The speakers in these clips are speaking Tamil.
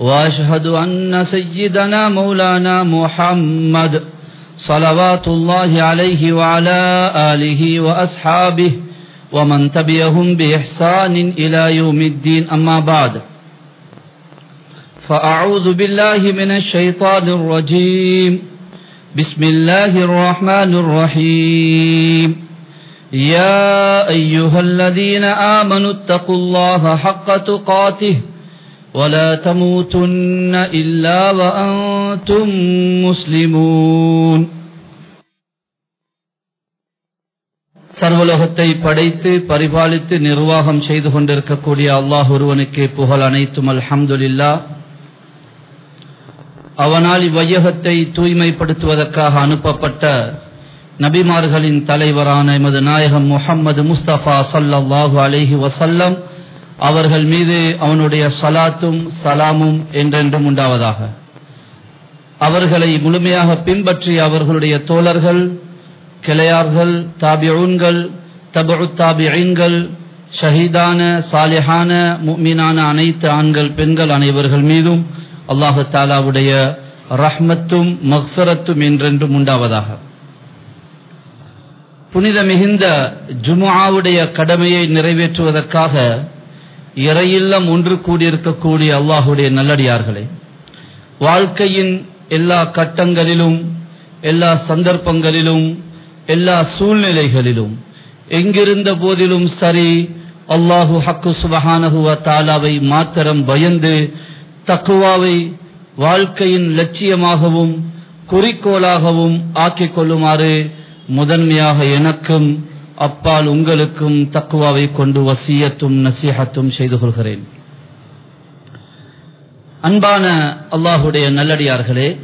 وأشهد أن سيدنا مولانا محمد صلوات الله عليه وعلى آله وأصحابه ومن تبعهم بإحسان إلى يوم الدين. أما بعد فأعوذ بالله من الشيطان الرجيم. بسم الله الرحمن الرحيم. يا أيها الذين آمنوا اتقوا الله حق تقاته ولا تموتن إلا وأنتم مسلمون சர்வலோகத்தை படைத்து பரிபாலித்து நிர்வாகம் செய்து கொண்டிருக்கக்கூடிய அல்லாஹ் ஒருவனுக்கே புகழ் அனைத்தும் அல்ஹம்துலில்லா அவனால் இவ்வையகத்தை தூய்மைப்படுத்துவதற்காக அனுப்பப்பட்ட நபிமார்களின் தலைவரான எமது நாயகம் முஹம்மது முஸ்தபா சல்லாஹூ அலிஹி வசல்லம் அவர்கள் மீது அவனுடைய சலாத்தும் சலாமும் என்றென்றும் உண்டாவதாக. அவர்களை முழுமையாக பின்பற்றிய அவர்களுடைய தோழர்கள் கிளையார்கள் தாபியூன்கள் தபு தாபியீன்கள் ஷஹீதான சாலிஹான மீனான அனைத்து ஆண்கள் பெண்கள் அனைவர்கள் மீதும் அல்லாஹு தாலாவுடைய ரஹ்மத்தும் மக்ஃபரத்தும் என்றென்றும் உண்டாவதாக. புனித மிகுந்த ஜுமாவுடைய கடமையை நிறைவேற்றுவதற்காக இறையில்லம் ஒன்று கூடியிருக்கக்கூடிய அல்லாஹுடைய நல்லடியார்களே வாழ்க்கையின் எல்லா கட்டங்களிலும் எல்லா சந்தர்ப்பங்களிலும் எல்லா சூழ்நிலைகளிலும் எங்கிருந்த போதிலும் சரி அல்லாஹு ஹக்கு சுபஹானஹுவ தாலாவை மாத்திரம் பயந்து தக்குவாவை வாழ்க்கையின் லட்சியமாகவும் குறிக்கோளாகவும் ஆக்கிக் கொள்ளுமாறு முதன்மையாக எனக்கும் அப்பால் உங்களுக்கும் தக்குவாவை கொண்டு வசியத்தும் நசீகத்தும் செய்து கொள்கிறேன். அன்பான அல்லாஹுடைய நல்லடியார்களே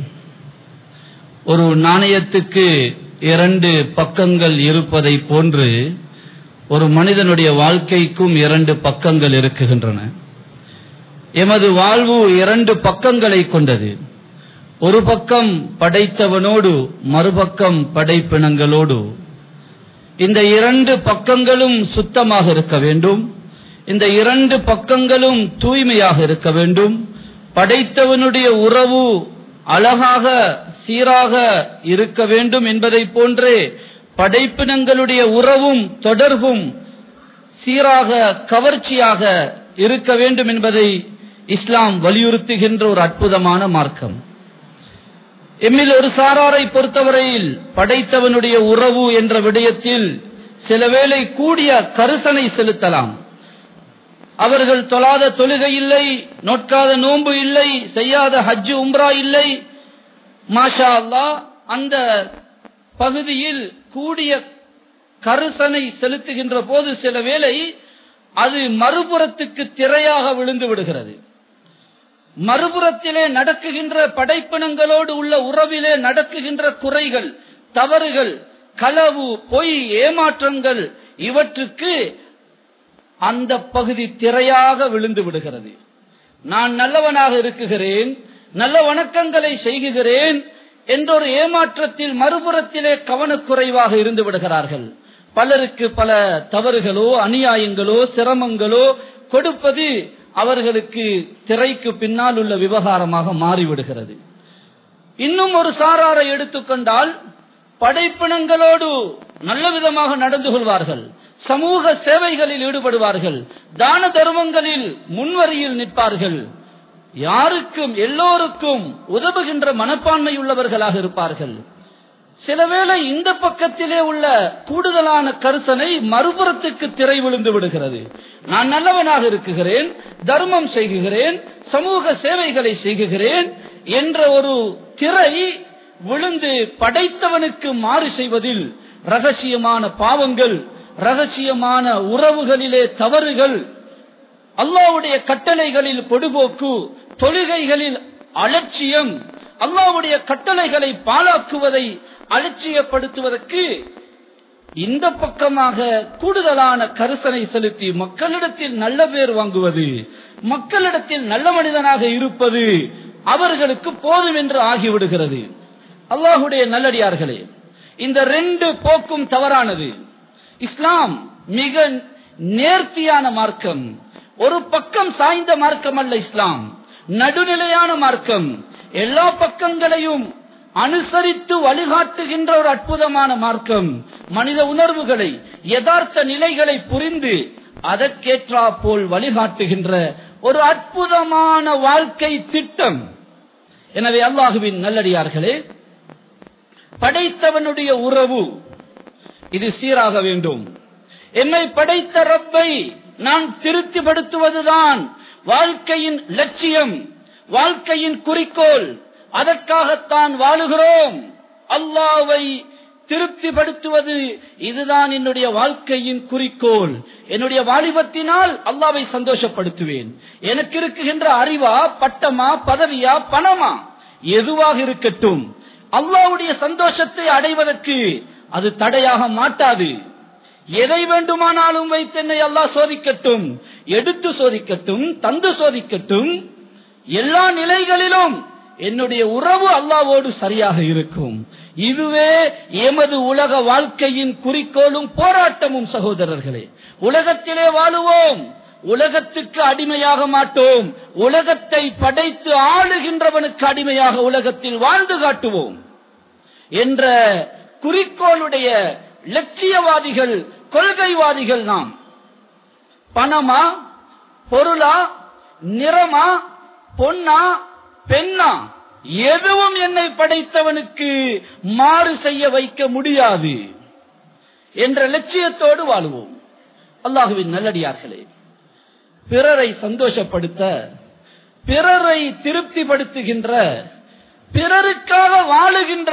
ஒரு நாணயத்துக்கு இரண்டு பக்கங்கள் இருப்பதை போன்று ஒரு மனிதனுடைய வாழ்க்கைக்கும் இரண்டு பக்கங்கள் இருக்குகின்றன. எமது வாழ்வு இரண்டு பக்கங்களை கொண்டது. ஒரு பக்கம் படைத்தவனோடு மறுபக்கம் படைப்பினங்களோடு. இந்த இரண்டு பக்கங்களும் சுத்தமாக இருக்க வேண்டும். இந்த இரண்டு பக்கங்களும் தூய்மையாக இருக்க வேண்டும். படைத்தவனுடைய உறவு அழகாக சீராக இருக்க வேண்டும் என்பதை போன்றே படைப்பினங்களுடைய உறவும் தொடர்பும் சீராக கவர்ச்சியாக இருக்க வேண்டும் என்பதை இஸ்லாம் வலியுறுத்துகின்ற ஒரு அற்புதமான மார்க்கம். எம்மில் ஒரு சாராரை பொறுத்தவரையில் படைத்தவனுடைய உறவு என்ற விடயத்தில் சில வேளை கூடிய கருசனை செலுத்தலாம். அவர்கள் தொழாத தொழுகை இல்லை நோட்காத நோன்பு இல்லை செய்யாத ஹஜ்ஜு உம்ரா இல்லை. மாஷா அல்லா அந்த பகுதியில் கூடிய கருசனை செலுத்துகின்ற போது சில வேளை அது மறுபுறத்துக்கு திரையாக விழுந்து விடுகிறது. மறுபுறத்திலே நடக்குகின்ற படைப்பினங்களோடு உள்ள உறவிலே நடக்குகின்ற குறைகள் தவறுகள் களவு பொய் ஏமாற்றங்கள் இவற்றுக்கு அந்த பகுதி திரையாக விழுந்து விடுகிறது. நான் நல்லவனாக இருக்குகிறேன் நல்ல வணக்கங்களை செய்கிறேன் என்றொரு ஏமாற்றத்தில் மறுபுறத்திலே கவனக்குறைவாக இருந்து விடுகிறார்கள். பலருக்கு பல தவறுகளோ அநியாயங்களோ சிரமங்களோ கொடுப்பது அவர்களுக்கு திரைக்கு பின்னால் உள்ள விவகாரமாக மாறிவிடுகிறது. இன்னும் ஒரு சாராரை எடுத்துக்கொண்டால் படைப்பினங்களோடு நல்ல விதமாக நடந்து கொள்வார்கள். சமூக சேவைகளில் ஈடுபடுவார்கள். தான தர்மங்களில் முன்வரியில் நிற்பார்கள். யாருக்கும் எல்லோருக்கும் உதவுகின்ற மனப்பான்மை உள்ளவர்களாக இருப்பார்கள். சிலவேளை இந்த பக்கத்திலே உள்ள கூடுதலான கருசனை மறுபுறத்துக்கு திரை விழுந்து விடுகிறது. நான் நல்லவனாக இருக்குகிறேன் தர்மம் செய்கிறேன் சமூக சேவைகளை செய்கிறேன் என்ற ஒரு திரை விழுந்து படைத்தவனுக்கு மாறு செய்வதில் ரகசியமான பாவங்கள் ரகசியமான உறவுகளிலே தவறுகள் அல்லாவுடைய கட்டளைகளில் பொடுபோக்கு தொழுகைகளில் அலட்சியம் அல்லாவுடைய கட்டளைகளை பாழாக்குவதை அலட்சியப்படுத்துவதற்கு இந்த பக்கமாக கூடுதலான கரிசனை செலுத்தி மக்களிடத்தில் நல்ல பேர் வாங்குவது மக்களிடத்தில் நல்ல மனிதனாக இருப்பது அவர்களுக்கு போதும் என்று ஆகிவிடுகிறது. அல்லாஹுடைய நல்லடியார்களே இந்த ரெண்டு போக்கும் தவறானது. இஸ்லாம் மிக நேர்த்தியான மார்க்கம். ஒரு பக்கம் சாய்ந்த மார்க்கம் அல்ல இஸ்லாம் நடுநிலையான மார்க்கம். எல்லா பக்கங்களையும் அனுசரித்து வழிகாட்டுகின்ற ஒரு அற்புதமான மார்க்கம். மனித உணர்வுகளை யதார்த்த நிலைகளை புரிந்து அதற்கேற்றா போல் வழிகாட்டுகின்ற ஒரு அற்புதமான வாழ்க்கை திட்டம். எனவே அல்லாஹுவின் நல்லடியார்களே படைத்தவனுடைய உறவு இது சீராக வேண்டும். என்னை படைத்த ரப்பை நான் திருப்திப்படுத்துவதுதான் வாழ்க்கையின் லட்சியம் வாழ்க்கையின் குறிக்கோள். அதற்காகத்தான் வாழுகிறோம். அல்லாவை திருப்திப்படுத்துவது இதுதான் என்னுடைய வாழ்க்கையின் குறிக்கோள். என்னுடைய வாலிபத்தினால் அல்லாவை சந்தோஷப்படுத்துவேன். எனக்கு இருக்குகின்ற அறிவா பட்டமா பதவியா பணமா? எதுவாக இருக்கட்டும். அல்லாவுடைய சந்தோஷத்தை அடைவதற்கு அது தடையாக மாட்டாது. எதை வேண்டுமானாலும் வைத்து என்னை அல்லாஹ் சோதிக்கட்டும் எடுத்து சோதிக்கட்டும் தந்து சோதிக்கட்டும். எல்லா நிலைகளிலும் என்னுடைய உறவு அல்லாவோடு சரியாக இருக்கும். இதுவே எமது உலக வாழ்க்கையின் குறிக்கோளும் போராட்டமும் சகோதரர்களே. உலகத்திலே வாழுவோம். உலகத்துக்கு அடிமையாக மாட்டோம். உலகத்தை படைத்து ஆளுகின்றவனுக்கு அடிமையாக உலகத்தில் வாழ்ந்து காட்டுவோம் என்ற குறிக்கோளுடைய லட்சியவாதிகள் கொள்கைவாதிகள் நாம். பணமா பொருளா நிறமா பொன்னா பெண்ணா எதுவும் என்னை படைத்தவனுக்கு மாறு செய்ய வைக்க முடியாது என்ற லட்சியத்தோடு வாழுவோம். அல்லாஹுவின் நல்லடியார்களே பிறரை சந்தோஷப்படுத்த பிறரை திருப்திப்படுத்துகின்ற பிறருக்காக வாழுகின்ற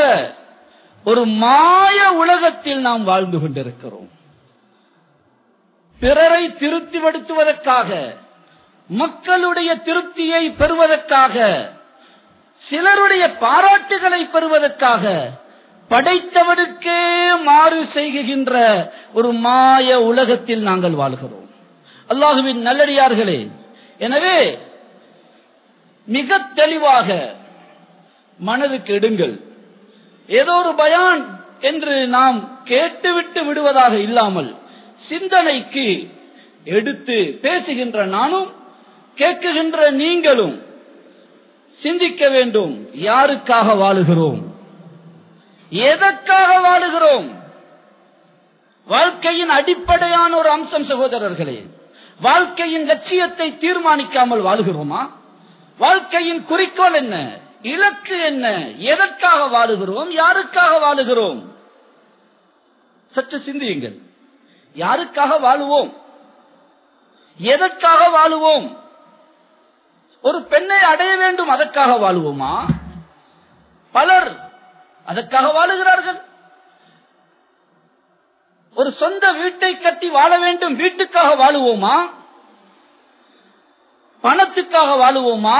ஒரு மாய உலகத்தில் நாம் வாழ்ந்து கொண்டிருக்கிறோம். பிறரை திருப்திப்படுத்துவதற்காக மக்களுடைய திருப்தியை பெறுவதற்காக சிலருடைய பாராட்டுகளை பெறுவதற்காக படைத்தவனுக்கே மாறு செய்கின்ற ஒரு மாய உலகத்தில் நாங்கள் வாழ்கிறோம். அல்லாஹுவின் நல்லடியார்களே எனவே மிக தெளிவாக மனதுக்கு எடுங்கள் ஏதோ ஒரு பயான் என்று நாம் கேட்டுவிட்டு விடுவதாக இல்லாமல் சிந்தனைக்கு எடுத்து பேசுகின்ற நானும் கேட்குகின்ற நீங்களும் சிந்திக்க வேண்டும். யாருக்காக வாழுகிறோம்? எதற்காக வாழுகிறோம்? வாழ்க்கையின் அடிப்படையான ஒரு அம்சம் சகோதரர்களே வாழ்க்கையின் லட்சியத்தை தீர்மானிக்காமல் வாழுகிறோமா? வாழ்க்கையின் குறிக்கோள் என்ன? இலக்கு என்ன? எதற்காக வாழுகிறோம்? யாருக்காக வாழுகிறோம்? சற்று சிந்தியுங்கள். யாருக்காக வாழுவோம்? எதற்காக வாழுவோம்? ஒரு பெண்ணை அடைய வேண்டும் அதற்காக வாழுவோமா? பலர் அதற்காக வாழுகிறார்கள். ஒரு சொந்த வீட்டை கட்டி வாழ வேண்டும் வீட்டுக்காக வாழுவோமா? பணத்துக்காக வாழுவோமா?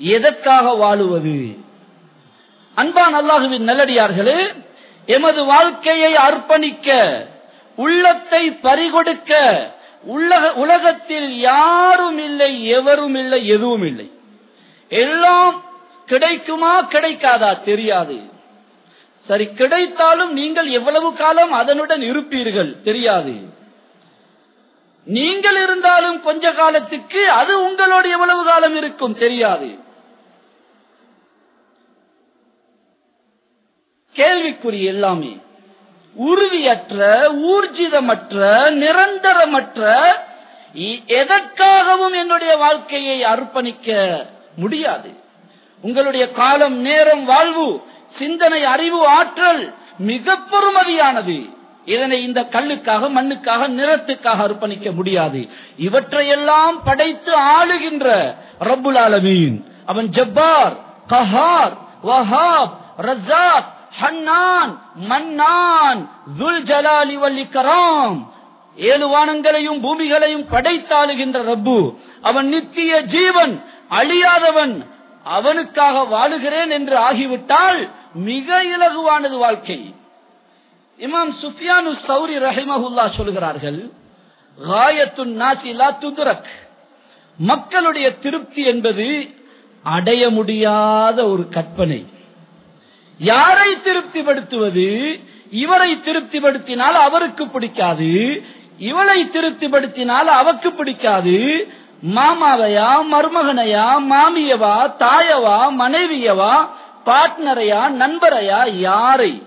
எதற்காக வாழுவது? அன்பான் அல்லாஹுவின் நல்லடியார்களே எமது வாழ்க்கையை அர்ப்பணிக்க உள்ளத்தை பறிகொடுக்க உலக உலகத்தில் யாரும் இல்லை எவரும் இல்லை எதுவும் இல்லை எல்லாம் கிடைக்குமா கிடைக்காதா தெரியாது. சரி கிடைத்தாலும் நீங்கள் எவ்வளவு காலம் அதனுடன் இருப்பீர்கள் தெரியாது. நீங்கள் இருந்தாலும் கொஞ்ச காலத்துக்கு அது உங்களோடு எவ்வளவு காலம் இருக்கும் தெரியாது. கேள்விக்குறி எல்லாமே. உறுதியற்ற ஊர்ஜிதமற்ற நிரந்தரமற்ற எதற்காகவும் என்னுடைய வாழ்க்கையை அர்ப்பணிக்க முடியாது. உங்களுடைய காலம் நேரம் வாழ்வு சிந்தனை அறிவு ஆற்றல் மிக பெருமதியானது. இதனை இந்த கல்லுக்காக மண்ணுக்காக நிறத்துக்காக அர்ப்பணிக்க முடியாது. இவற்றையெல்லாம் படைத்து ஆளுகின்ற ரபுல் ஆலமீன். அவன் ஜப்பார் கஹார் வஹாப் ரஜாக் ஹன்னான் மன்னான் துல் ஜலாலி வல் ஏழு வானங்களையும் பூமிகளையும் படைத்தாளுகின்ற ரப்பு. அவன் நித்திய ஜீவன் அழியாதவன். அவனுக்காக வாழுகிறேன் என்று ஆகிவிட்டால் மிக இலகுவானது வாழ்க்கை. இமாம் சுஃபியானு சௌரி ரஹிமஹுல்லா சொல்கிறார்கள் காயத்துன் நாசிலா துதுரக். மக்களுடைய திருப்தி என்பது அடைய முடியாத ஒரு கற்பனை. யாரை திருப்திப்படுத்துவது? இவரை திருப்திப்படுத்தினால் அவருக்கு பிடிக்காது. இவளை திருப்திப்படுத்தினால் அவக்கு பிடிக்காது. மாமாவையா மருமகனையா மாமியவா தாயவா மனைவியவா பார்ட்னரையா நண்பரையா யாரை?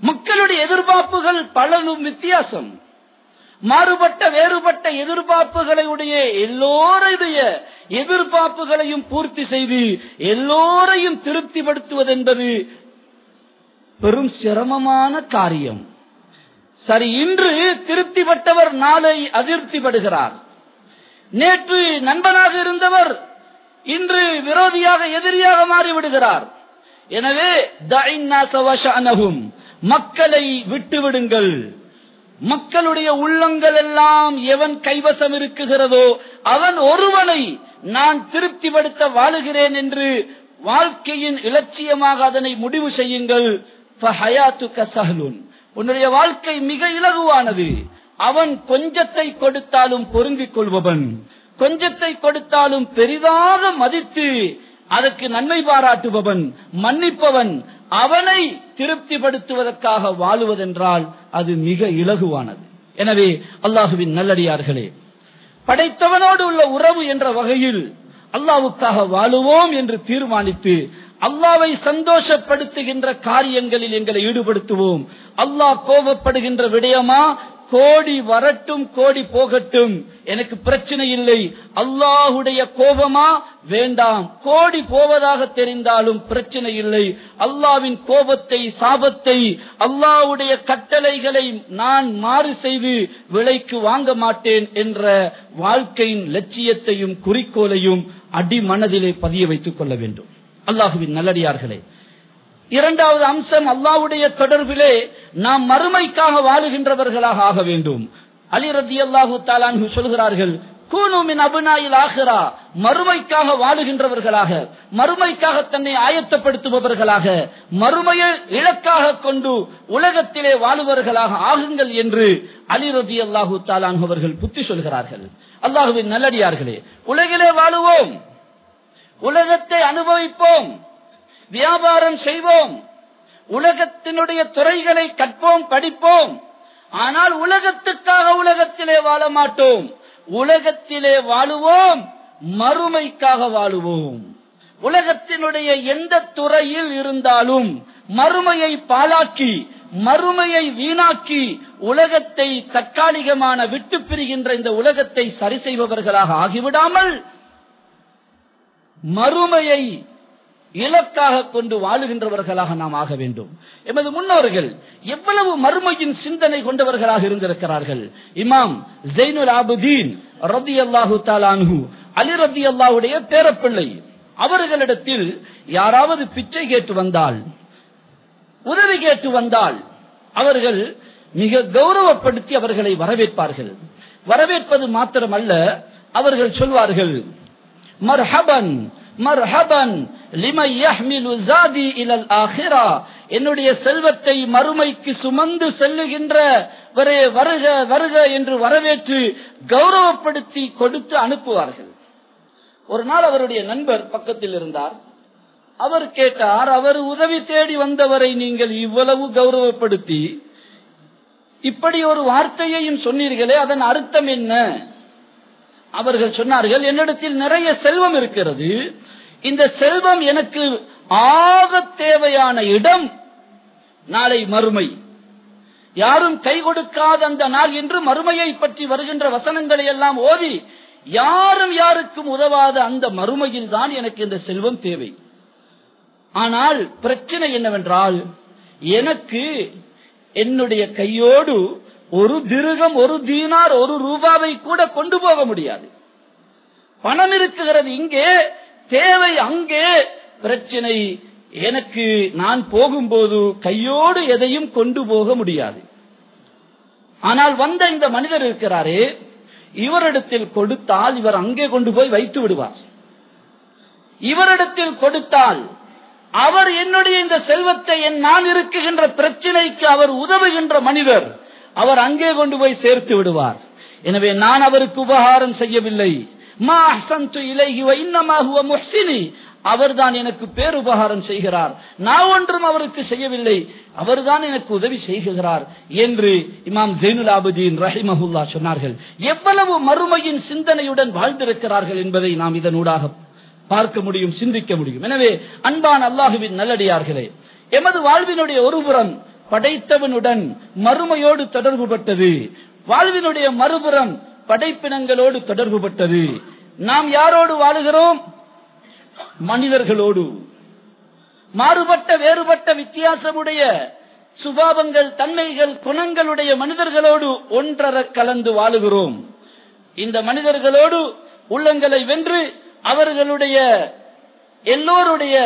மக்களுடைய எதிர்பார்ப்புகள் பலரும் வித்தியாசம். மாறுபட்ட வேறுபட்ட எதிர்பார்ப்புகளை உடைய எல்லோருடைய எதிர்பார்ப்புகளையும் பூர்த்தி செய்து எல்லோரையும் திருப்திப்படுத்துவது என்பது பெரும் சிரமமான காரியம். சரி இன்று திருப்திப்பட்டவர் நாளை அதிருப்திப்படுகிறார். நேற்று நண்பனாக இருந்தவர் இன்று விரோதியாக எதிரியாக மாறிவிடுகிறார். எனவே மக்களை விட்டுவிடுங்கள். மக்களுடைய உள்ளங்கள் எல்லாம் எவன் கைவசம் இருக்குகிறதோ அவன் ஒருவனை நான் திருப்திப்படுத்த வாழுகிறேன் என்று வாழ்க்கையின் இலட்சியமாக அதனை முடிவு செய்யுங்கள். உன்னுடைய வாழ்க்கை மிக இலகுவானது. அவன் கொஞ்சத்தை கொடுத்தாலும் பொருந்திக் கொள்பவன். கொஞ்சத்தை கொடுத்தாலும் பெரிதாக மதித்து அதற்கு நன்மை பாராட்டுபவன் மன்னிப்பவன் அவனை திருப்திப்படுத்துவதற்காக வாழுவதென்றால் அது மிக இலகுவானது. எனவே அல்லாஹுவின் நல்லடியார்களே படைத்தவனோடு உள்ள உறவு என்ற வகையில் அல்லாவுக்காக வாழுவோம் என்று தீர்மானித்து அல்லாவை சந்தோஷப்படுத்துகின்ற காரியங்களில் எங்களை ஈடுபடுத்துவோம். அல்லாஹ் கோபப்படுகின்ற விடயமா கோடி வரட்டும் கோடி போகட்டும். எனக்கு பிரச்சனை இல்லை. அல்லாஹுடைய கோபமா? வேண்டாம். கோடி போவதாக தெரிந்தாலும் பிரச்சனை இல்லை. அல்லாவின் கோபத்தை சாபத்தை அல்லாஹ்வுடைய கட்டளைகளை நான் மாறு செய்து விலைக்கு வாங்க மாட்டேன் என்ற வாழ்க்கையின் லட்சியத்தையும் குறிக்கோளையும் அடிமனதிலே பதிய வைத்துக் கொள்ள வேண்டும். அல்லாஹுவின் நல்லடியார்களே இரண்டாவது அம்சம் அல்லாவுடைய தொடர்பிலே நாம் மறுமைக்காக வாழுகின்றவர்களாக ஆக வேண்டும். அலி ரத்தி அல்லாஹு தாலான்ஹு சொல்கிறார்கள் கூனுமின் அபுனாயில் ஆகிறா மறுமைக்காக வாழுகின்றவர்களாக மறுமைக்காக தன்னை ஆயத்தப்படுத்துபவர்களாக மறுமையை இலக்காக கொண்டு உலகத்திலே வாழுபவர்களாக ஆகுங்கள் என்று அலி ரதி அல்லாஹு தாலான் அவர்கள் புத்தி சொல்கிறார்கள். அல்லாஹுவின் நல்லடியார்களே உலகிலே வாழுவோம் உலகத்தை அனுபவிப்போம் வியாபாரம் செய்வோம். உலகத்தினுடைய துறைகளை கற்போம் படிப்போம். ஆனால் உலகத்துக்காக உலகத்திலே வாழ மாட்டோம். உலகத்திலே வாழுவோம் மறுமைக்காக வாழுவோம். உலகத்தினுடைய எந்த துறையில் இருந்தாலும் மறுமையை பாலாக்கி மறுமையை வீணாக்கி உலகத்தை தற்காலிகமான விட்டு பிரிகின்ற இந்த உலகத்தை சரி செய்பவர்களாக ஆகிவிடாமல் மறுமையை இலக்காக கொண்டு வாழுகின்றவர்களாக நாம் ஆக வேண்டும். எமது முன்னோர்கள் எவ்வளவு மறுமையின் சிந்தனை கொண்டவர்களாக இருந்திருக்கிறார்கள். இமாம் ஜெயினுல் ஆபுதீன் ரதி அல்லாஹு தாலான்ஹு அலி ரதி அல்லாஹுடைய பேரப்பிள்ளை அவர்களிடத்தில் யாராவது பிச்சை கேட்டு வந்தால் உதவி கேட்டு வந்தால் அவர்கள் மிக கௌரவப்படுத்தி அவர்களை வரவேற்பார்கள். வரவேற்பது மாத்திரமல்ல அவர்கள் சொல்வார்கள் மர்ஹபன் மர்ஹபன் லிமை யஹ்மிலு ஜாதி இலல் ஆஹிரா. என்னுடைய செல்வத்தை மறுமைக்கு சுமந்து செல்லுகின்ற வரே வருக வருக என்று வரவேற்று கௌரவப்படுத்தி கொடுத்து அனுப்புவார்கள். ஒரு நாள் அவருடைய நண்பர் பக்கத்தில் இருந்தார். அவர் கேட்டார் அவர் உதவி தேடி வந்தவரை நீங்கள் இவ்வளவு கௌரவப்படுத்தி இப்படி ஒரு வார்த்தையையும் சொன்னீர்களே அதன் அர்த்தம் என்ன? அவர்கள் சொன்னார்கள் என்னிடத்தில் நிறைய செல்வம் இருக்கிறது. இந்த செல்வம் எனக்கு ஆக தேவையான இடம் நாளை மறுமை. யாரும் கை கொடுக்காத அந்த நாள் என்று மறுமையை பற்றி வருகின்ற வசனங்களை எல்லாம் ஓதி யாரும் யாருக்கும் உதவாத அந்த மறுமையில் தான் எனக்கு இந்த செல்வம் தேவை. ஆனால் பிரச்சனை என்னவென்றால் எனக்கு என்னுடைய கையோடு ஒரு திருகம் ஒரு தீனார் ஒரு ரூபாவை கூட கொண்டு போக முடியாது. பணம் இருக்குகிறது இங்கே தேவை அங்கே. பிரச்சனை எனக்கு நான் போகும்போது கையோடு எதையும் கொண்டு போக முடியாது. ஆனால் வந்த இந்த மனிதர் இருக்கிறாரே இவரிடத்தில் கொடுத்தால் இவர் அங்கே கொண்டு போய் வைத்து விடுவார். இவரிடத்தில் கொடுத்தால் அவர் என்னுடைய இந்த செல்வத்தை என் நான் இருக்குகின்ற பிரச்சனைக்கு அவர் உதவுகின்ற மனிதர் அவர் அங்கே கொண்டு போய் சேர்த்து விடுவார். எனவே நான் அவருக்கு உபகாரம் செய்யவில்லை. மா அஹ்சன்து இலைஹி இன்னமாக முஹ்சினி. அவர்தான் எனக்கு பேருபகாரம் செய்கிறார். நான் ஒன்றும் அவருக்கு செய்யவில்லை. அவர்தான் எனக்கு உதவி செய்கிறார் என்று இமாம் ஜெயினுல் ஆபுதீன் ரஹிமஹுல்லா சொன்னார்கள். எவ்வளவு மறுமையின் சிந்தனையுடன் வாழ்ந்திருக்கிறார்கள் என்பதை நாம் இதனூடாக பார்க்க முடியும் சிந்திக்க முடியும். எனவே அன்பான் அல்லாஹுவின் நல்லடியார்களே எமது வாழ்வினுடைய ஒருபுறம் படைத்தவனுடன் மறுமையோடு தொடர்புபட்டது. வாழ்வினுடைய மறுபுறம் படைப்பினங்களோடு தொடர்புபட்டது. நாம் யாரோடு வாழுகிறோம்? மனிதர்களோடு. மாறுபட்ட வேறுபட்ட வித்தியாசமுடைய சுபாவங்கள் தன்மைகள் குணங்களுடைய மனிதர்களோடு ஒன்றர கலந்து வாழுகிறோம். இந்த மனிதர்களோடு உள்ளங்களை வென்று அவர்களுடைய எல்லோருடைய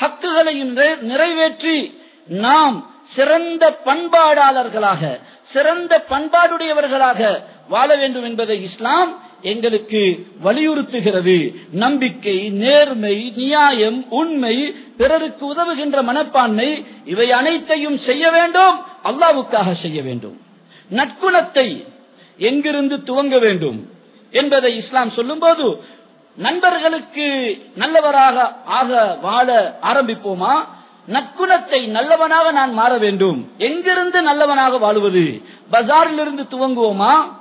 ஹக்குகளையும் நிறைவேற்றி நாம் சிறந்த பண்பாடாளர்களாக சிறந்த பண்பாடுடையவர்களாக வாழ வேண்டும் என்பதை இஸ்லாம் எங்களுக்கு வலியுறுத்துகிறது. நம்பிக்கை நேர்மை நியாயம் உண்மை பிறருக்கு உதவுகின்ற மனப்பான்மை இவை அனைத்தையும் செய்ய வேண்டும் அல்லாவுக்காக செய்ய வேண்டும். நற்குணத்தை எங்கிருந்து துவங்க வேண்டும் என்பதை இஸ்லாம் சொல்லும்போது நண்பர்களுக்கு நல்லவராக ஆக வாழ ஆரம்பிப்போமா? நற்குணத்தை நல்லவனாக நான் மாற வேண்டும். எங்கிருந்து நல்லவனாக வாழுவது? பஜாரிலிருந்து துவங்குவோமா?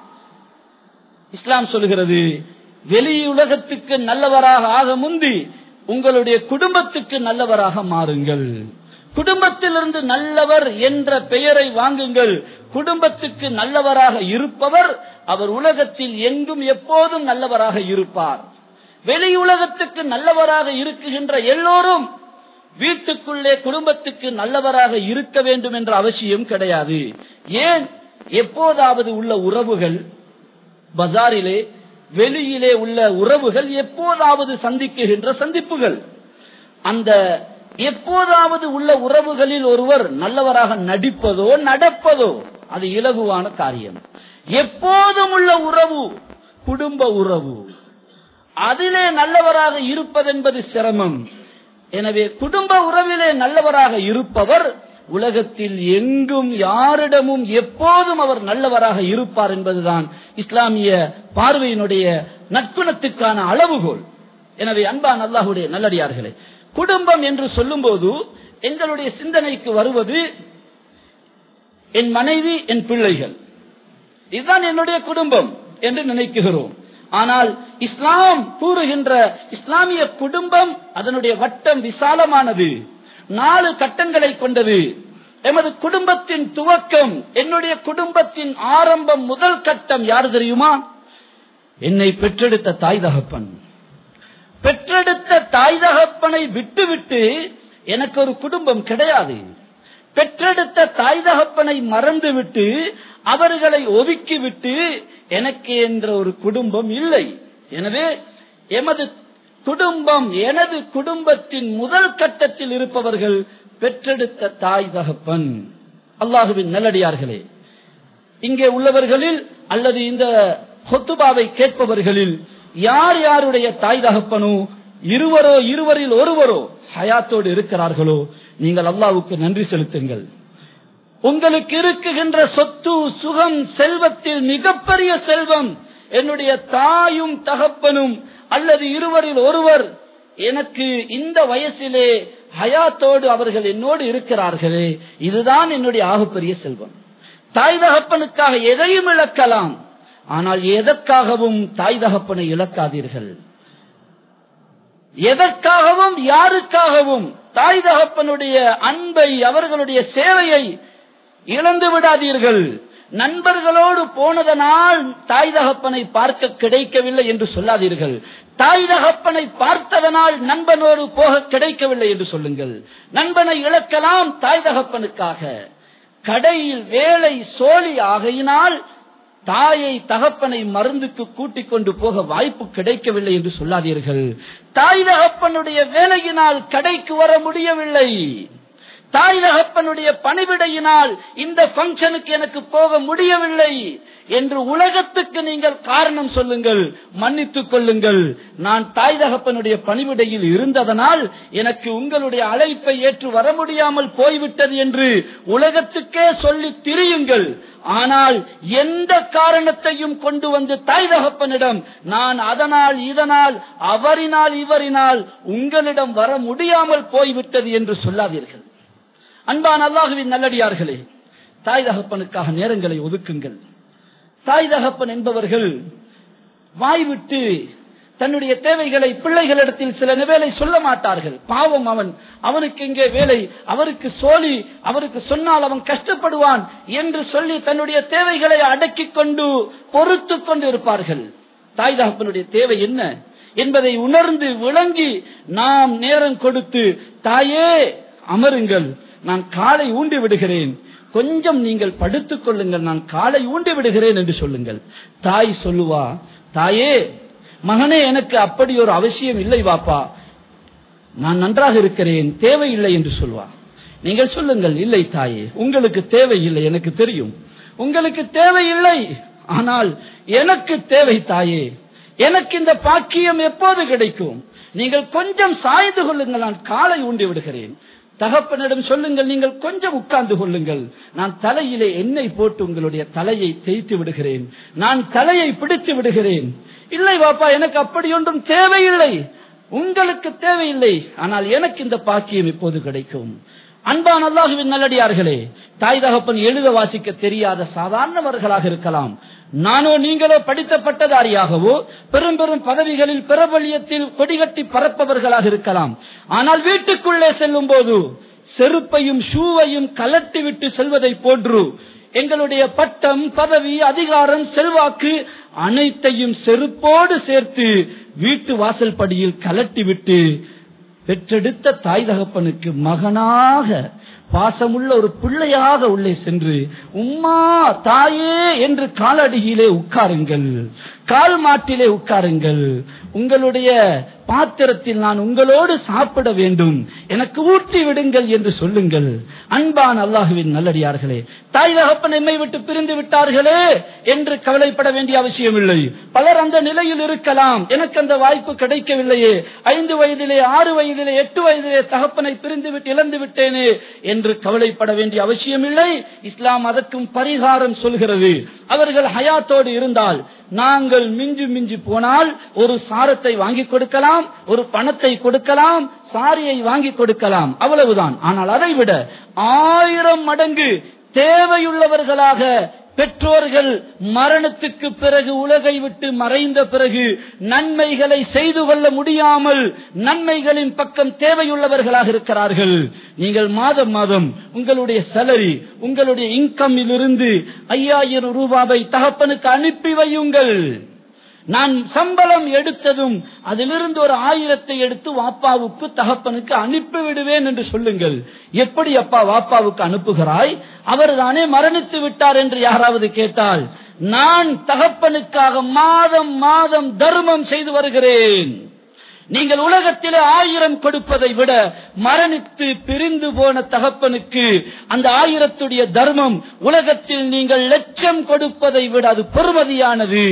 இஸ்லாம் சொல்லுகிறது வெளியுலகத்துக்கு நல்லவராக ஆக முந்தி உங்களுடைய குடும்பத்துக்கு நல்லவராக மாறுங்கள். குடும்பத்திலிருந்து நல்லவர் என்ற பெயரை வாங்குங்கள். குடும்பத்துக்கு நல்லவராக இருப்பவர் அவர் உலகத்தில் எங்கும் எப்போதும் நல்லவராக இருப்பார். வெளி உலகத்துக்கு நல்லவராக இருக்குகின்ற எல்லோரும் வீட்டுக்குள்ளே குடும்பத்துக்கு நல்லவராக இருக்க வேண்டும் என்ற அவசியம் கிடையாது. ஏன்? எப்போதாவது உள்ள உறவுகள் பஜாரிலே வெளியிலே உள்ள உறவுகள் எப்போதாவது சந்திக்குகின்ற சந்திப்புகள். அந்த எப்போதாவது உள்ள உறவுகளில் ஒருவர் நல்லவராக நடிப்பதோ நடப்பதோ அது இலகுவான காரியம். எப்போதும் உள்ள உறவு குடும்ப உறவு. அதிலே நல்லவராக இருப்பதென்பது சிரமம். எனவே குடும்ப உறவிலே நல்லவராக இருப்பவர் உலகத்தில் எங்கும் யாரிடமும் எப்போதும் அவர் நல்லவராக இருப்பார் என்பதுதான் இஸ்லாமிய பார்வையினுடைய நற்குணத்துக்கான அளவுகோல். எனவே அன்பான் அல்லாஹுடைய நல்லடியார்களே குடும்பம் என்று சொல்லும்போது எங்களுடைய சிந்தனைக்கு வருவது என் மனைவி என் பிள்ளைகள். இதுதான் என்னுடைய குடும்பம் என்று நினைக்குகிறோம் ஆனால் இஸ்லாம் கூறுகின்ற இஸ்லாமிய குடும்பம் அதனுடைய வட்டம் விசாலமானது. நாலு கட்டங்களை கொண்டது. எமது குடும்பத்தின் துவக்கம் என்னுடைய குடும்பத்தின் ஆரம்பம் முதல் கட்டம் யார் தெரியுமா? என்னை பெற்றெடுத்த தாய் தகப்பன். பெற்றெடுத்த தாய் தகப்பனை விட்டுவிட்டு எனக்கு ஒரு குடும்பம் கிடையாது. பெற்றெடுத்த தாய் தகப்பனை மறந்துவிட்டு அவர்களை ஒதுக்கிவிட்டு எனக்கு என்ற ஒரு குடும்பம் இல்லை. எனவே எமது குடும்பம் எனது குடும்பத்தின் முதல் கட்டத்தில் இருப்பவர்கள் பெற்றெடுத்த தாய் தகப்பன். அல்லாஹுவின் நல்லடியார்களே இங்கே உள்ளவர்களில் அல்லது இந்த ஹொத்துபாவை கேட்பவர்களில் யார் யாருடைய தாய் தகப்பனோ இருவரோ இருவரில் ஒருவரோ ஹயாத்தோடு இருக்கிறார்களோ நீங்கள் அல்லாவுக்கு நன்றி செலுத்துங்கள். உங்களுக்கு இருக்குகின்ற சொத்து சுகம் செல்வத்தில் மிகப்பெரிய செல்வம் என்னுடைய தாயும் தகப்பனும் அல்லது இருவரில் ஒருவர் எனக்கு இந்த வயசிலே ஹயாத்தோடு அவர்கள் என்னோடு இருக்கிறார்களே இதுதான் என்னுடைய ஆகப்பெரிய செல்வம். தாய் தகப்பனுக்காக எதையும் இழக்கலாம் ஆனால் எதற்காகவும் தாய் தகப்பனை இழக்காதீர்கள். எதற்காகவும் யாருக்காகவும் தாய் தகப்பனுடைய அன்பை அவர்களுடைய சேவையை இழந்து விடாதீர்கள். நண்பர்களோடு போனதனால் தாய் தகப்பனை பார்க்க கிடைக்கவில்லை என்று சொல்லாதீர்கள். தாய் தகப்பனை பார்த்ததனால் நண்பனோடு போக கிடைக்கவில்லை என்று சொல்லுங்கள். நண்பனை இழக்கலாம் தாய் தகப்பனுக்காக. கடையில் வேலை சோழி ஆகையினால் தாயை தகப்பனை மருந்துக்கு கூட்டிக் கொண்டு போக வாய்ப்பு கிடைக்கவில்லை என்று சொல்லாதீர்கள். தாய் தகப்பனுடைய வேலையினால் கடைக்கு வர முடியவில்லை. தாய் தகப்பனுடைய பணிவிடையினால் இந்த பங்கனுக்கு எனக்கு போக முடியவில்லை என்று உலகத்துக்கு நீங்கள் காரணம் சொல்லுங்கள் மன்னித்துக் கொள்ளுங்கள். நான் தாய் தகப்பனுடைய பணிவிடையில் இருந்ததனால் எனக்கு உங்களுடைய அழைப்பை ஏற்று வர முடியாமல் போய்விட்டது என்று உலகத்துக்கே சொல்லி திரியுங்கள். ஆனால் எந்த காரணத்தையும் கொண்டு வந்து தாய் தகப்பனிடம் நான் அதனால் இதனால் அவரினால் இவரினால் உங்களிடம் வர முடியாமல் போய்விட்டது என்று சொல்லாதீர்கள். அன்பான் அல்லாஹுவின் நல்லடியார்களே தாய் தகப்பனுக்காக நேரங்களை ஒதுக்குங்கள். தாய் தகப்பன் என்பவர்கள் வாய்விட்டு தன்னுடைய தேவைகளை பிள்ளைகளிடத்தில் சில வேலை சொல்ல மாட்டார்கள். பாவம் அவன் அவனுக்கு இங்கே வேலை அவருக்கு சோழி அவருக்கு சொன்னால் அவன் கஷ்டப்படுவான் என்று சொல்லி தன்னுடைய தேவைகளை அடக்கிக் கொண்டு பொறுத்து கொண்டு இருப்பார்கள் தாய் தகப்பனுடைய தேவை என்ன என்பதை உணர்ந்து விளங்கி நாம் நேரம் கொடுத்து தாயே அமருங்கள். நான் காலை ஊண்டி விடுகிறேன். கொஞ்சம் நீங்கள் படுத்துக் கொள்ளுங்கள். நான் காலை ஊண்டி விடுகிறேன் என்று சொல்லுங்கள். தாய் சொல்லுவா தாயே மகனே எனக்கு அப்படி ஒரு அவசியம் இல்லை வாப்பா. நான் நன்றாக இருக்கிறேன். தேவையில்லை என்று சொல்வா. நீங்கள் சொல்லுங்கள் இல்லை தாயே உங்களுக்கு தேவையில்லை எனக்கு தெரியும். உங்களுக்கு தேவையில்லை ஆனால் எனக்கு தேவை தாயே. எனக்கு இந்த பாக்கியம் எப்போது கிடைக்கும்? நீங்கள் கொஞ்சம் சாய்ந்து கொள்ளுங்கள். நான் காலை ஊண்டி விடுகிறேன். தகப்பனிடம் சொல்லுங்கள் நீங்கள் கொஞ்சம் உட்கார்ந்து கொள்ளுங்கள். நான் தலையிலே எண்ணெய் போட்டு உங்களுடைய தலையை தேய்த்து விடுகிறேன். நான் தலையை பிடித்து விடுகிறேன். இல்லை பாப்பா எனக்கு அப்படி ஒன்றும் தேவையில்லை. உங்களுக்கு தேவையில்லை. ஆனால் எனக்கு இந்த பாக்கியம் இப்போது கிடைக்கும். அன்பான் அல்லாஹுவின் நல்லடியார்களே தாய் தகப்பன் எழுத வாசிக்க தெரியாத சாதாரணவர்களாக இருக்கலாம். நானோ நீங்களோ படித்த பட்டதாரியாகவோ பெரும் பெரும் பதவிகளில் பிரபலியத்தில் கொடிகட்டி பறப்பவர்களாக இருக்கலாம். ஆனால் வீட்டுக்குள்ளே செல்லும் போது செருப்பையும் ஷூவையும் கலட்டி விட்டு செல்வதை போன்று எங்களுடைய பட்டம் பதவி அதிகாரம் செல்வாக்கு அனைத்தையும் செருப்போடு சேர்த்து வீட்டு வாசல் படியில் கலட்டி விட்டு பெற்றெடுத்த தாய் தகப்பனுக்கு மகனாக பாசமுள்ள ஒரு பிள்ளையாக உள்ளே சென்று உம்மா தாயே என்று காலடியிலே உட்காருங்கள். கால் மாட்டிலே உட்காருங்கள். உங்களுடைய பாத்திரத்தில் நான் உங்களோடு சாப்பிட வேண்டும். எனக்கு ஊட்டி விடுங்கள் என்று சொல்லுங்கள். அன்பான் அல்லாஹுவின் நல்லடியார்களே தாய் தகப்பன் எம்மை விட்டு பிரிந்து விட்டார்களே என்று கவலைப்பட வேண்டிய அவசியம் இல்லை பலர் அந்த நிலையில் இருக்கலாம். எனக்கு அந்த வாய்ப்பு கிடைக்கவில்லையே. ஐந்து வயதிலே ஆறு வயதிலே எட்டு வயதிலே தகப்பனை பிரிந்து விட்டு இழந்து விட்டேனே என்று கவலைப்பட வேண்டிய அவசியம் இல்லை இஸ்லாம் அதற்கும் பரிகாரம் சொல்கிறது. அவர்கள் ஹயாத்தோடு இருந்தால் நாங்கள் மிஞ்சு மிஞ்சு போனால் ஒரு சாரத்தை வாங்கி கொடுக்கலாம். ஒரு பணத்தை கொடுக்கலாம் சாரியை வாங்கி கொடுக்கலாம் அவ்வளவுதான். ஆனால் அதை விட ஆயிரம் மடங்கு தேவையுள்ளவர்களாக பெற்றோர்கள் மரணத்துக்கு பிறகு உலகை விட்டு மறைந்த பிறகு நன்மைகளை செய்து கொள்ள முடியாமல் நன்மைகளின் பக்கம் தேவையுள்ளவர்களாக இருக்கிறார்கள். நீங்கள் மாதம் மாதம் உங்களுடைய சலரி உங்களுடைய இன்கம் இருந்து ஐயாயிரம் ரூபாவை தகப்பனுக்கு அனுப்பி வையுங்கள். நான் சம்பளம் எடுத்ததும் அதிலிருந்து ஒரு ஆயிரத்தை எடுத்து வாப்பாவுக்கு தகப்பனுக்கு அனுப்பி விடுவேன் என்று சொல்லுங்கள். எப்படி அப்பா வாப்பாவுக்கு அனுப்புகிறாய்? அவர் தானே மரணித்து விட்டார் என்று யாராவது கேட்டால் நான் தகப்பனுக்காக மாதம் மாதம் தர்மம் செய்து வருகிறேன். நீங்கள் உலகத்திலே ஆயிரம் கொடுப்பதை விட மரணித்து பிரிந்து போன தகப்பனுக்கு அந்த ஆயிரத்துடைய தர்மம் உலகத்தில் நீங்கள் லட்சம் கொடுப்பதை விட அது பெருமதியானது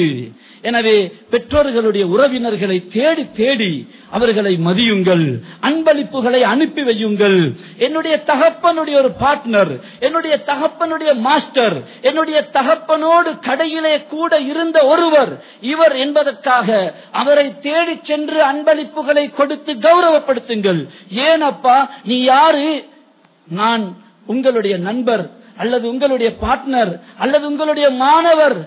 எனவே பெற்றோர்களுடைய உறவினர்களை தேடி தேடி அவர்களை மதியுங்கள் அன்பளிப்புகளை அனுப்பி வையுங்கள். என்னுடைய தகப்பனுடைய ஒரு பார்ட்னர் என்னுடைய தகப்பனுடைய மாஸ்டர் என்னுடைய தகப்பனோடு கடையிலே கூட இருந்த ஒருவர் இவர் என்பதற்காக அவரை தேடி சென்று அன்பளிப்புகளை கொடுத்து கௌரவப்படுத்துங்கள். ஏனப்பா நீ யாரு? நான் உங்களுடைய நண்பர் அல்லது உங்களுடைய பார்ட்னர் அல்லது உங்களுடைய மாணவர்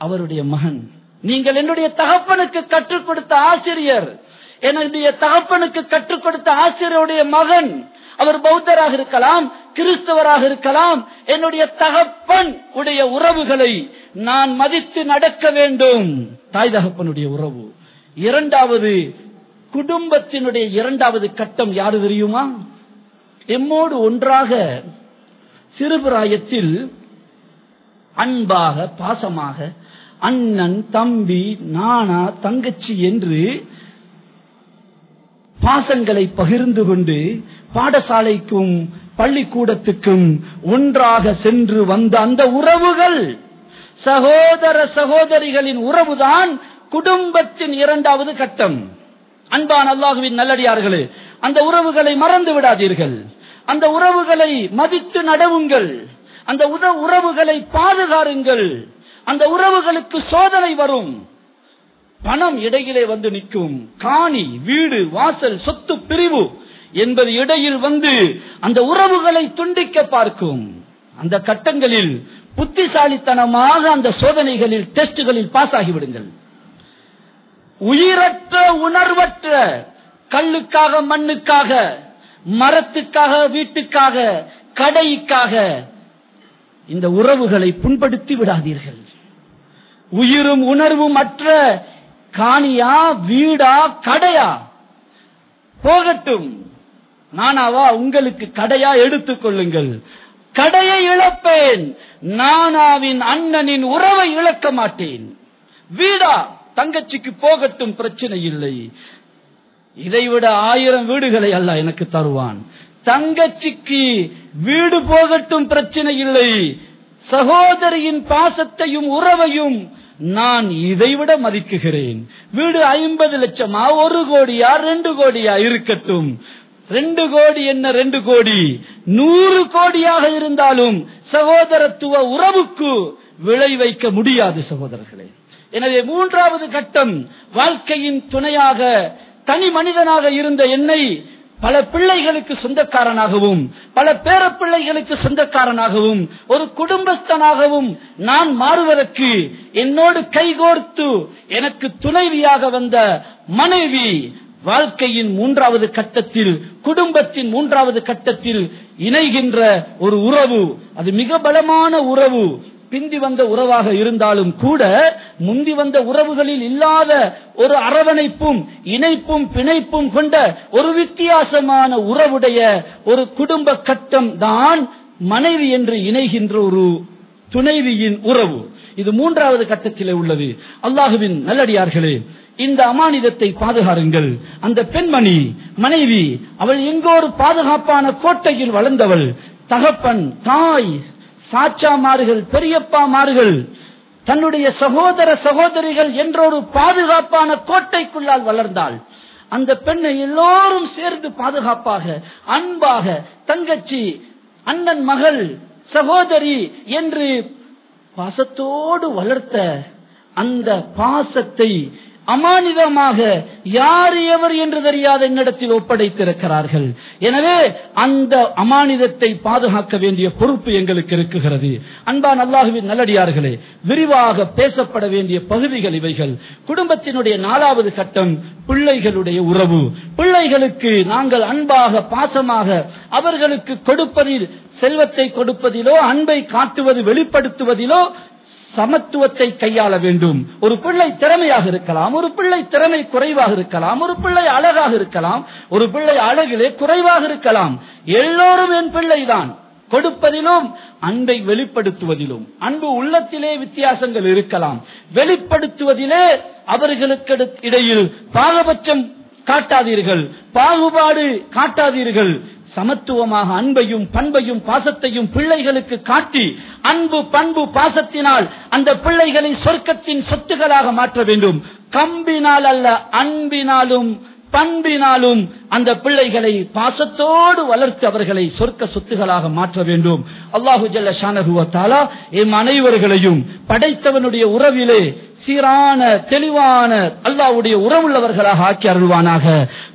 அவருடைய மகன். நீங்கள் என்னுடைய தகப்பனுக்கு கற்றுக் கொடுத்த ஆசிரியர். என்னுடைய தகப்பனுக்கு கற்றுக் கொடுத்த ஆசிரியருடைய மகன். அவர் பௌத்தராக இருக்கலாம் கிறிஸ்தவராக இருக்கலாம். என்னுடைய தகப்பன் உடைய உறவுகளை நான் மதித்து நடக்க வேண்டும். தாய் தகப்பனுடைய உறவு. இரண்டாவது குடும்பத்தினுடைய இரண்டாவது கட்டம் யாரு தெரியுமா? எம்மோடு ஒன்றாக சிறுபிராயத்தில் அன்பாக பாசமாக அண்ணன் தம்பி நானா தங்கச்சி என்று பாசங்களை பகிர்ந்து கொண்டு பாடசாலைக்கும் பள்ளிக்கூடத்துக்கும் ஒன்றாக சென்று வந்த அந்த உறவுகள் சகோதர சகோதரிகளின் உறவுதான் குடும்பத்தின் இரண்டாவது கட்டம். அன்பான் அல்லாஹுவின் நல்லடியார்களே அந்த உறவுகளை மறந்து விடாதீர்கள். அந்த உறவுகளை மதித்து நடவுங்கள். அந்த உத- உறவுகளை பாதுகாருங்கள். அந்த உறவுகளுக்கு சோதனை வரும். பணம் இடையிலே வந்து நிற்கும். காணி வீடு வாசல் சொத்து பிரிவு என்பது இடையில் வந்து அந்த உறவுகளை துண்டிக்க பார்க்கும். அந்த கட்டங்களில் புத்திசாலித்தனமாக அந்த சோதனைகளில் டெஸ்டுகளில் பாஸ் ஆகிவிடுங்கள் உயிரற்ற உணர்வற்ற கல்லுக்காக மண்ணுக்காக மரத்துக்காக வீட்டுக்காக கடைக்காக இந்த உறவுகளை புண்படுத்தி விடாதீர்கள். உயிரும் உணர்வும் அற்ற காணியா வீடா கடையா? போகட்டும். நானாவா உங்களுக்கு கடையா எடுத்துக் கொள்ளுங்கள். கடையை இழப்பேன். நானாவின் அண்ணனின் உறவை இழக்க மாட்டேன். வீடா தங்கச்சிக்கு போகட்டும் பிரச்சனை இல்லை. இதைவிட ஆயிரம் வீடுகளை அல்ல எனக்கு தருவான். தங்கச்சிக்கு வீடு போகட்டும் பிரச்சனை இல்லை. சகோதரியின் பாசத்தையும் உறவையும் நான் இதைவிட மதிக்குகிறேன். வீடு ஐம்பது லட்சமா? ஒரு கோடியா? ரெண்டு கோடியா? இருக்கட்டும். ரெண்டு கோடி என்ன ரெண்டு கோடி? நூறு கோடியாக இருந்தாலும் சகோதரத்துவ உறவுக்கு விளை வைக்க முடியாது சகோதரர்களே. எனவே மூன்றாவது கட்டம் வாழ்க்கையின் துணையாக தனி மனிதனாக இருந்த என்னை பல பிள்ளைகளுக்கு சொந்தக்காரனாகவும் பல பேர பிள்ளைகளுக்கு சொந்தக்காரனாகவும் ஒரு குடும்பஸ்தனாகவும் நான் மாறுவதற்கு என்னோடு கைகோர்த்து எனக்கு துணைவியாக வந்த மனைவி வாழ்க்கையின் மூன்றாவது கட்டத்தில் குடும்பத்தின் மூன்றாவது கட்டத்தில் இணைகின்ற ஒரு உறவு. அது மிக பலமான உறவு. பிந்தி வந்த உறவாக இருந்தாலும் கூட முந்தி வந்த உறவுகளில் இல்லாத ஒரு அரவணைப்பும் இணைப்பும் பிணைப்பும் கொண்ட ஒரு வித்தியாசமான உறவுடைய ஒரு குடும்ப கட்டம் தான் மனைவி என்று இணைகின்ற ஒரு துணைவியின் உறவு. இது மூன்றாவது கட்டத்திலே உள்ளது. அல்லாஹுவின் நல்லடியார்களே இந்த அமானிதத்தை பாதுகாருங்கள். அந்த பெண்மணி மனைவி அவள் எங்கோ ஒரு பாதுகாப்பான கோட்டையில் வளர்ந்தவள். தகப்பன் தாய் சாச்சாமார்கள் பெரியப்பாமார்கள் தன்னுடைய சகோதர சகோதரிகள் என்றொரு பாதுகாப்பான கோட்டைக்குள்ளால் வளர்ந்தாள். அந்த பெண்ணை எல்லோரும் சேர்ந்து பாதுகாப்பாக அன்பாக தங்கச்சி அண்ணன் மகள் சகோதரி என்று பாசத்தோடு வளர்த்த அந்த பாசத்தை அமானிதமாக யார் எவர் என்று தெரியாத என்னிடத்தில் ஒப்படைத்திருக்கிறார்கள். எனவே அந்த அமானிதத்தை பாதுகாக்க வேண்டிய பொறுப்பு எங்களுக்கு இருக்குகிறது. அன்பா அல்லாஹுவின் நல்லடியார்களே விரிவாக பேசப்பட வேண்டிய பகுதிகள் இவைகள். குடும்பத்தினுடைய நாலாவது கட்டம் பிள்ளைகளுடைய உறவு. பிள்ளைகளுக்கு நாங்கள் அன்பாக பாசமாக அவர்களுக்கு கொடுப்பதில் செல்வத்தை கொடுப்பதிலோ அன்பை காட்டுவது வெளிப்படுத்துவதிலோ சமத்துவத்தை கையாள வேண்டும். ஒரு பிள்ளை திறமையாக இருக்கலாம் ஒரு பிள்ளை திறமை குறைவாக இருக்கலாம் ஒரு பிள்ளை அழகாக இருக்கலாம் ஒரு பிள்ளை அழகிலே குறைவாக இருக்கலாம். எல்லோரும் என் பிள்ளைதான். கொடுப்பதிலும் அன்பை வெளிப்படுத்துவதிலும். அன்பு உள்ளத்திலே வித்தியாசங்கள் இருக்கலாம். வெளிப்படுத்துவதிலே அவர்களுக்கு இடையில் பாகபட்சம் காட்டாதீர்கள். பாகுபாடு காட்டாதீர்கள். சமத்துவமாக அன்பையும் பண்பையும் பாசத்தையும் பிள்ளைகளுக்கு காட்டி அன்பு பண்பு பாசத்தினால் அந்த பிள்ளைகளை சொர்க்கத்தின் சொத்துகளாக மாற்ற வேண்டும். கம்பினால் அல்ல அன்பினாலும் பண்பினாலும் அந்த பிள்ளைகளை பாசத்தோடு வளர்த்து அவர்களை சொர்க்க சொத்துகளாக மாற்ற வேண்டும். அல்லாஹு ஜல்ல ஷானகுவத்தாலா எம் அனைவர்களையும் படைத்தவனுடைய உறவிலே சீரான தெளிவான அல்லாவுடைய உறவுள்ளவர்களாக ஆக்கி அருள்வானாக.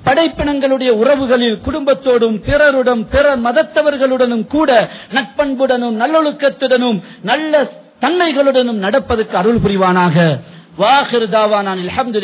படைப்பினங்களுடைய உறவுகளில் குடும்பத்தோடும் பிறருடன் பிற மதத்தவர்களுடனும் கூட நட்பண்புடனும் நல்லொழுக்கத்துடனும் நல்ல தன்மைகளுடனும் நடப்பதற்கு அருள் புரிவானாக. வாஹிர் தாவானான் அலமது